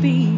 be.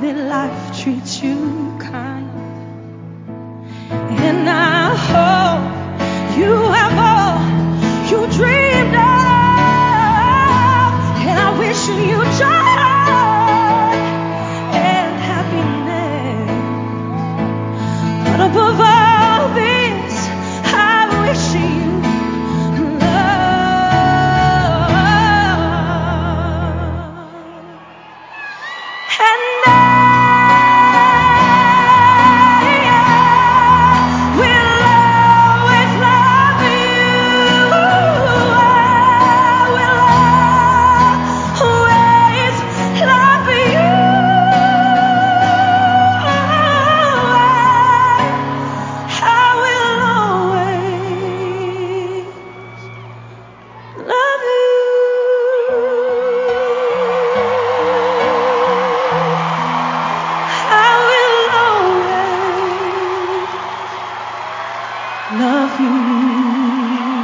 That life treats you love you.